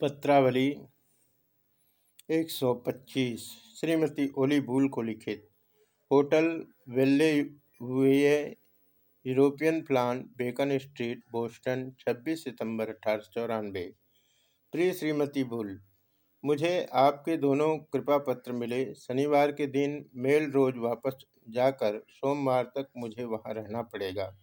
पत्रावली 125 श्रीमती ओली Bull को लिखित। Hotel Bellevue European plan, Beacon Street, Boston 26 सितंबर अठारह प्रिय श्रीमती बुल मुझे आपके दोनों कृपा पत्र मिले। शनिवार के दिन मेल रोज वापस जाकर सोमवार तक मुझे वहाँ रहना पड़ेगा।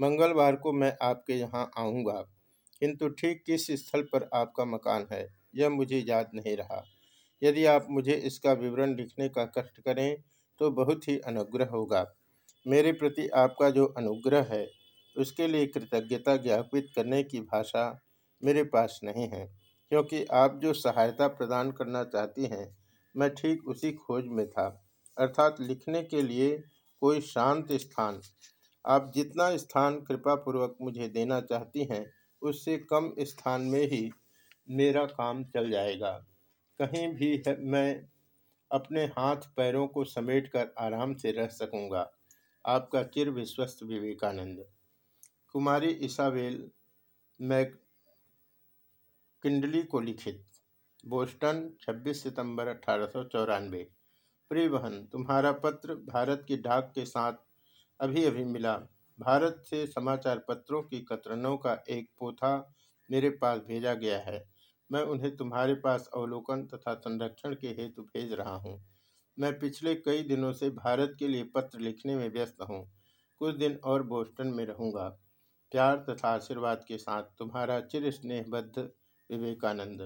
मंगलवार को मैं आपके यहाँ आऊँगा। किंतु ठीक किस स्थल पर आपका मकान है, यह मुझे याद नहीं रहा। यदि आप मुझे इसका विवरण लिखने का कष्ट करें तो बहुत ही अनुग्रह होगा। मेरे प्रति आपका जो अनुग्रह है, उसके लिए कृतज्ञता ज्ञापित करने की भाषा मेरे पास नहीं है, क्योंकि आप जो सहायता प्रदान करना चाहती हैं, मैं ठीक उसी खोज में था। अर्थात लिखने के लिए कोई शांत स्थान। आप जितना स्थान कृपापूर्वक मुझे देना चाहती हैं उससे कम स्थान में ही मेरा काम चल जाएगा। कहीं भी मैं अपने हाथ पैरों को समेटकर आराम से रह सकूँगा। आपका चिर विश्वस्त विवेकानंद। कुमारी इसाबेल मैक किंडली को लिखित। बोस्टन 26 सितंबर अठारह प्रिय बहन तुम्हारा पत्र भारत की डाक के साथ अभी अभी मिला। भारत से समाचार पत्रों की कतरनों का एक पोथा मेरे पास भेजा गया है। मैं उन्हें तुम्हारे पास अवलोकन तथा संरक्षण के हेतु भेज रहा हूँ। मैं पिछले कई दिनों से भारत के लिए पत्र लिखने में व्यस्त हूँ। कुछ दिन और बोस्टन में रहूँगा। प्यार तथा आशीर्वाद के साथ तुम्हारा चिर स्नेहबद्ध विवेकानंद।